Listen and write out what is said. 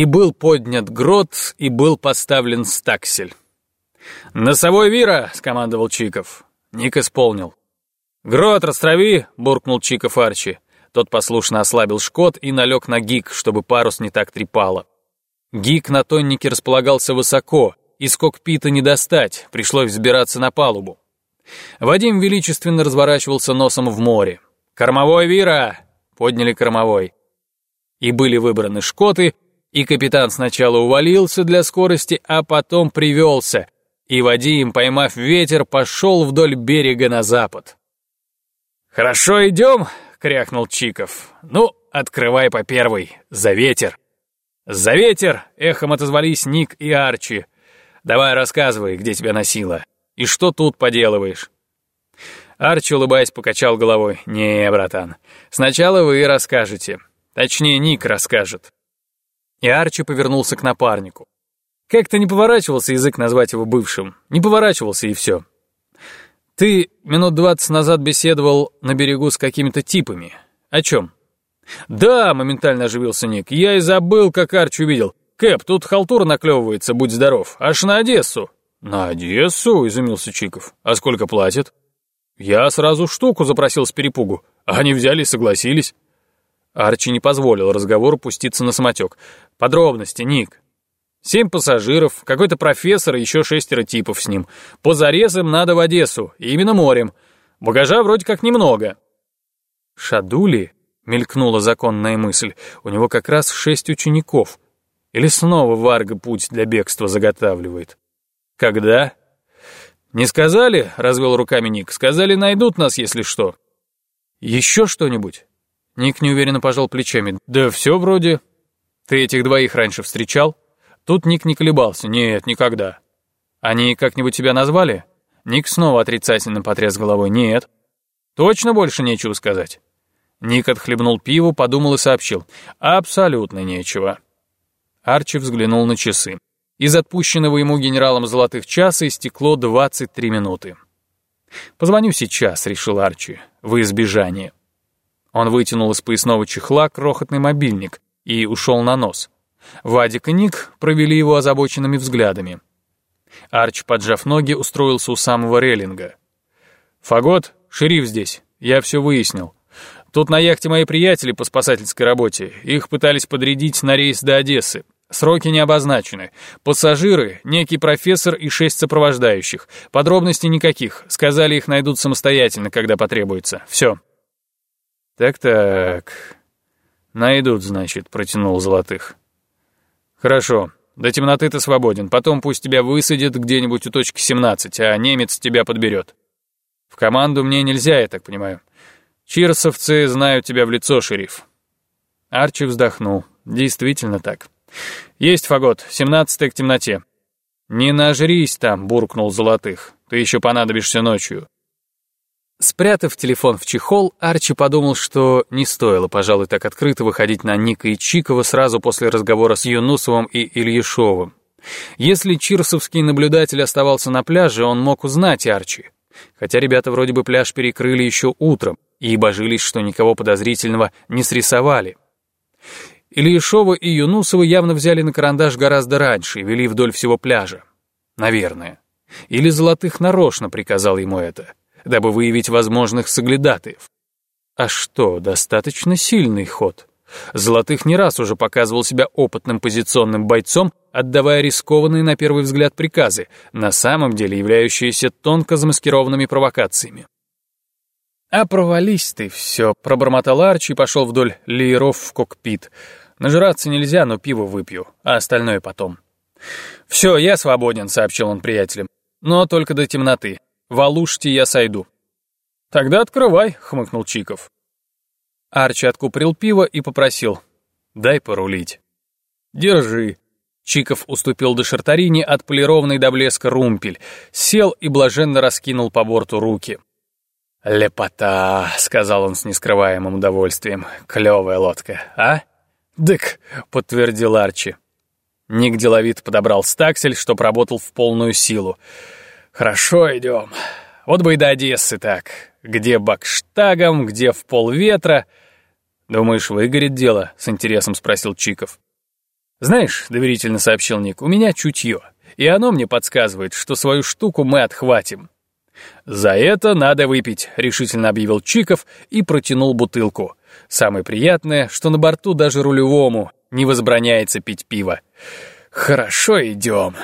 И был поднят грот, и был поставлен стаксель. «Носовой вира!» — скомандовал Чиков. Ник исполнил. «Грот, растрави!» — буркнул Чиков Арчи. Тот послушно ослабил шкот и налег на гик, чтобы парус не так трепало. Гик на тоннике располагался высоко, из кокпита не достать, пришлось взбираться на палубу. Вадим величественно разворачивался носом в море. «Кормовой, Вира!» — подняли кормовой. И были выбраны шкоты, и капитан сначала увалился для скорости, а потом привелся, и Вадим, поймав ветер, пошел вдоль берега на запад. «Хорошо идем!» — крякнул Чиков. «Ну, открывай по первой, за ветер!» «За ветер!» — эхом отозвались Ник и Арчи. «Давай рассказывай, где тебя носило, и что тут поделываешь?» Арчи, улыбаясь, покачал головой. «Не, братан, сначала вы расскажете. Точнее, Ник расскажет». И Арчи повернулся к напарнику. Как-то не поворачивался язык назвать его бывшим. Не поворачивался, и все. Ты минут двадцать назад беседовал на берегу с какими-то типами. О чем? Да, моментально оживился Ник. Я и забыл, как Арчи увидел. Кэп, тут халтура наклевывается, будь здоров. Аж на Одессу. На Одессу, изумился Чиков. А сколько платят? Я сразу штуку запросил с перепугу. Они взяли и согласились. Арчи не позволил разговору пуститься на самотек. Подробности, Ник. Семь пассажиров, какой-то профессор и еще шестеро типов с ним. По зарезам надо в Одессу, и именно морем. Багажа вроде как немного. Шадули, мелькнула законная мысль, у него как раз шесть учеников. Или снова Варга путь для бегства заготавливает. Когда? Не сказали, развел руками Ник. Сказали, найдут нас, если что. Еще что-нибудь? Ник неуверенно пожал плечами. Да все вроде. Ты этих двоих раньше встречал? Тут Ник не колебался. Нет, никогда. Они как-нибудь тебя назвали? Ник снова отрицательно потряс головой. Нет. Точно больше нечего сказать. Ник отхлебнул пиво, подумал и сообщил. Абсолютно нечего. Арчи взглянул на часы. Из отпущенного ему генералом золотых часа истекло 23 минуты. «Позвоню сейчас», — решил Арчи, — «во избежание». Он вытянул из поясного чехла крохотный мобильник и ушел на нос. Вадик и Ник провели его озабоченными взглядами. Арч, поджав ноги, устроился у самого рейлинга. «Фагот, шериф здесь, я все выяснил. Тут на яхте мои приятели по спасательской работе. Их пытались подрядить на рейс до Одессы. Сроки не обозначены. Пассажиры, некий профессор и шесть сопровождающих. Подробностей никаких. Сказали, их найдут самостоятельно, когда потребуется. Все. Так-так. Найдут, значит, протянул Золотых. Хорошо. До темноты ты свободен. Потом пусть тебя высадят где-нибудь у точки 17, а немец тебя подберет. В команду мне нельзя, я так понимаю. Чирсовцы знают тебя в лицо, шериф. Арчи вздохнул. Действительно так. «Есть, Фагот, семнадцатая к темноте». «Не нажрись там», — буркнул Золотых. «Ты еще понадобишься ночью». Спрятав телефон в чехол, Арчи подумал, что не стоило, пожалуй, так открыто выходить на Ника и Чикова сразу после разговора с Юнусовым и Ильяшовым. Если чирсовский наблюдатель оставался на пляже, он мог узнать Арчи. Хотя ребята вроде бы пляж перекрыли еще утром и божились, что никого подозрительного не срисовали. Ильяшова и Юнусова явно взяли на карандаш гораздо раньше и вели вдоль всего пляжа. Наверное. Или Золотых нарочно приказал ему это, дабы выявить возможных соглядатаев. А что, достаточно сильный ход. Золотых не раз уже показывал себя опытным позиционным бойцом, отдавая рискованные на первый взгляд приказы, на самом деле являющиеся тонко замаскированными провокациями. «А провались ты все», — пробормотал Арчи и пошел вдоль лееров в кокпит. «Нажираться нельзя, но пиво выпью, а остальное потом». «Все, я свободен», — сообщил он приятелям. «Но только до темноты. В Алуште я сойду». «Тогда открывай», — хмыкнул Чиков. Арчи откуприл пиво и попросил. «Дай порулить». «Держи». Чиков уступил до шартарини отполированный до блеска румпель, сел и блаженно раскинул по борту руки. «Лепота», — сказал он с нескрываемым удовольствием. «Клевая лодка, а?» «Дык», — подтвердил Арчи. Ник деловит подобрал стаксель, чтоб работал в полную силу. «Хорошо, идем. Вот бы и до Одессы так. Где бакштагом, где в полветра. Думаешь, выгорит дело?» — с интересом спросил Чиков. «Знаешь», — доверительно сообщил Ник, — «у меня чутье, и оно мне подсказывает, что свою штуку мы отхватим». «За это надо выпить», — решительно объявил Чиков и протянул бутылку. «Самое приятное, что на борту даже рулевому не возбраняется пить пиво. Хорошо идем».